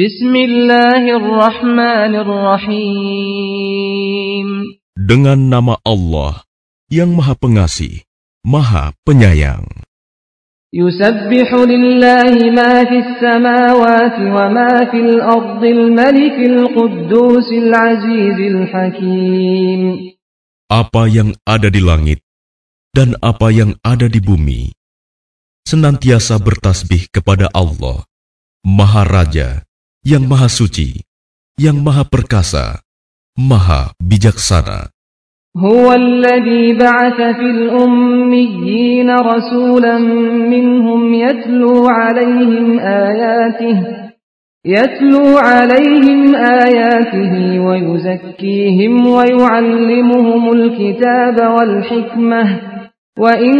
Bismillahirrahmanirrahim. Dengan nama Allah yang Maha Pengasih, Maha Penyayang. Apa yang ada di langit dan apa yang ada di bumi senantiasa bertasbih kepada Allah, Maha Raja yang Maha Suci, yang Maha Perkasa, Maha Bijaksana. هو الذي بعث في الأميين رسولا منهم يتلو عليهم آياته يتلو عليهم آياته ويزكيهم ويعلمهم الكتاب والحكمة وإن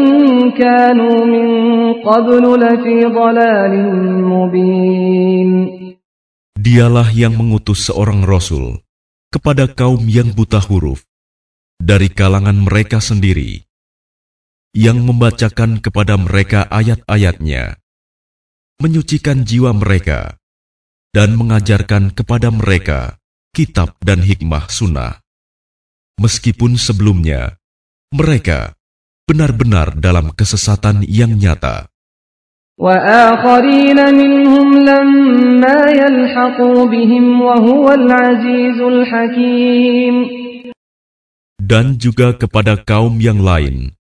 كانوا من قبل لفي ضلال مبين Dialah yang mengutus seorang rasul kepada kaum yang buta huruf dari kalangan mereka sendiri, yang membacakan kepada mereka ayat-ayatnya, menyucikan jiwa mereka, dan mengajarkan kepada mereka kitab dan hikmah sunnah. Meskipun sebelumnya mereka benar-benar dalam kesesatan yang nyata. وآخرين منهم لما يلحقوا بهم وهو العزيز الحكيم dan juga kepada kaum yang lain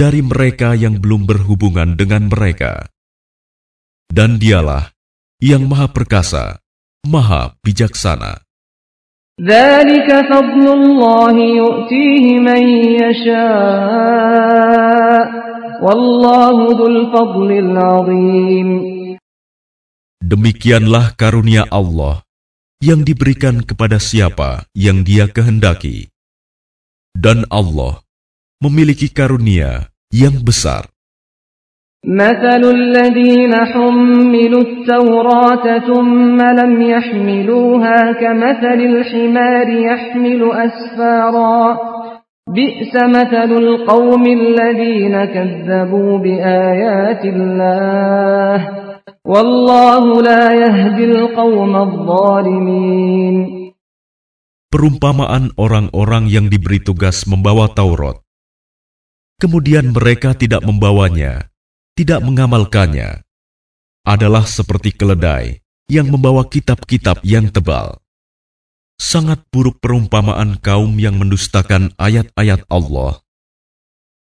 dari mereka yang belum berhubungan dengan mereka. Dan dialah yang maha perkasa, maha bijaksana. ذلك فضل الله يؤتيه من يشاء والله ذو الفضل العظيم Demikianlah karunia Allah yang diberikan kepada siapa yang Dia kehendaki. Dan Allah memiliki karunia yang besar. مثل الذين حملوا التوراة ثم لم يحملوها كمثل الحمار يحمل أسفارا بئس مثل القوم الذين كذبوا بآيات الله والله لا يهدي القوم الظالمين Perumpamaan orang-orang yang diberi tugas membawa Taurat. Kemudian mereka tidak membawanya, tidak mengamalkannya, adalah seperti keledai yang membawa kitab-kitab yang tebal. Sangat buruk perumpamaan kaum yang mendustakan ayat-ayat Allah.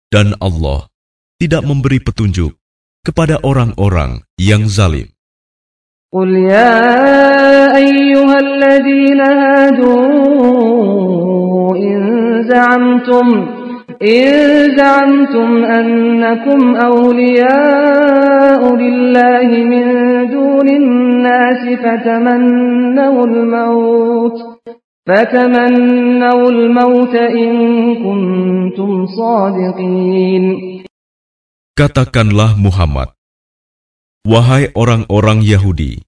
Dan Allah tidak memberi petunjuk kepada orang-orang yang zalim. قل يا أيها الذين هادوا إن زعمتم إن زعمتم أنكم أولياء لله من دون الناس فتمنوا الموت فتمنوا الموت إن كنتم صادقين Katakanlah Muhammad, Wahai orang-orang Yahudi,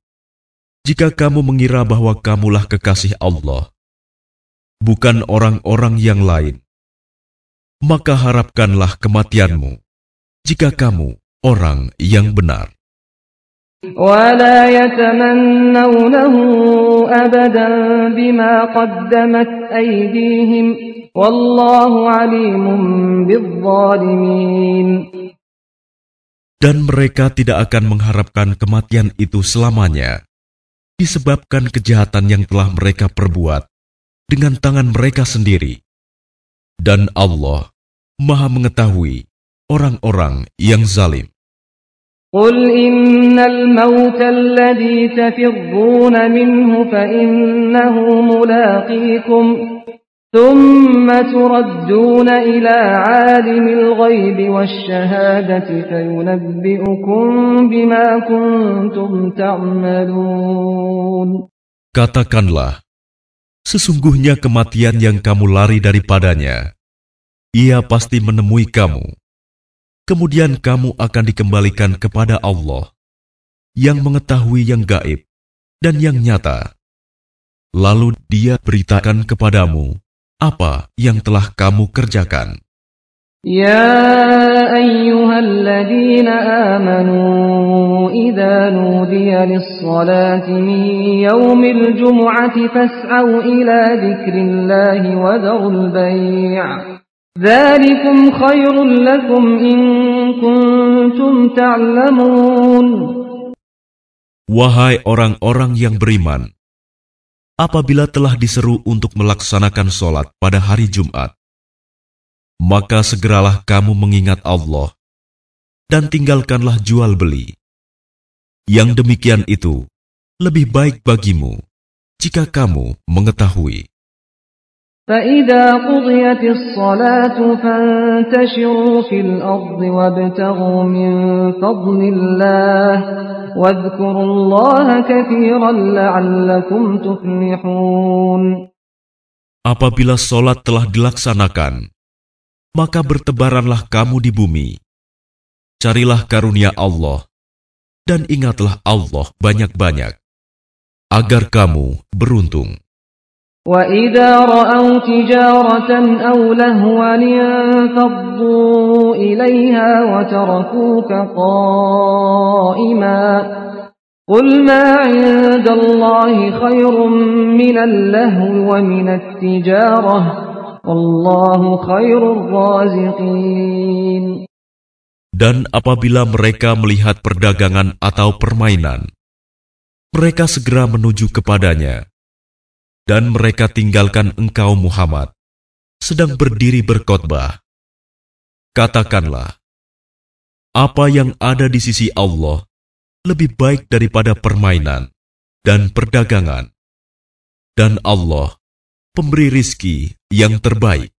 jika kamu mengira bahwa kamulah kekasih Allah, bukan orang-orang yang lain, maka harapkanlah kematianmu jika kamu orang yang benar. Dan mereka tidak akan mengharapkan kematian itu selamanya, disebabkan kejahatan yang telah mereka perbuat dengan tangan mereka sendiri. Dan Allah Maha Mengetahui orang-orang yang zalim. قل إن الموت الذي تفرون منه فإنه ملاقيكم ثم تردون إلى عالم الغيب والشهادة فينبئكم بما كنتم تعملون Katakanlah, sesungguhnya kematian yang kamu lari daripadanya, ia pasti menemui kamu. Kemudian kamu akan dikembalikan kepada Allah, yang mengetahui yang gaib dan yang nyata. Lalu dia beritakan kepadamu apa yang telah kamu kerjakan. يا أيها الذين آمنوا إذا نودي للصلاة من يوم الجمعة فاسعوا إلى ذكر الله وذروا البيع Wahai orang-orang yang beriman, apabila telah diseru untuk melaksanakan sholat pada hari Jumat, maka segeralah kamu mengingat Allah dan tinggalkanlah jual beli. Yang demikian itu lebih baik bagimu jika kamu mengetahui. فإذا قضيت الصلاة فانتشروا في الأرض وابتغوا من فضل الله واذكروا الله كثيرا لعلكم تفلحون Apabila sholat telah dilaksanakan, maka bertebaranlah kamu di bumi. Carilah karunia Allah, dan ingatlah Allah banyak-banyak, agar kamu beruntung. وإذا رأوا تجارة أو لهوا انفضوا إليها وتركوك قائما قل ما عند الله خير من اللهو ومن التجارة والله خير الرازقين Dan apabila mereka melihat perdagangan atau permainan, mereka segera menuju kepadanya dan mereka tinggalkan engkau Muhammad sedang berdiri berkhotbah. Katakanlah, apa yang ada di sisi Allah lebih baik daripada permainan dan perdagangan, dan Allah pemberi rizki yang terbaik.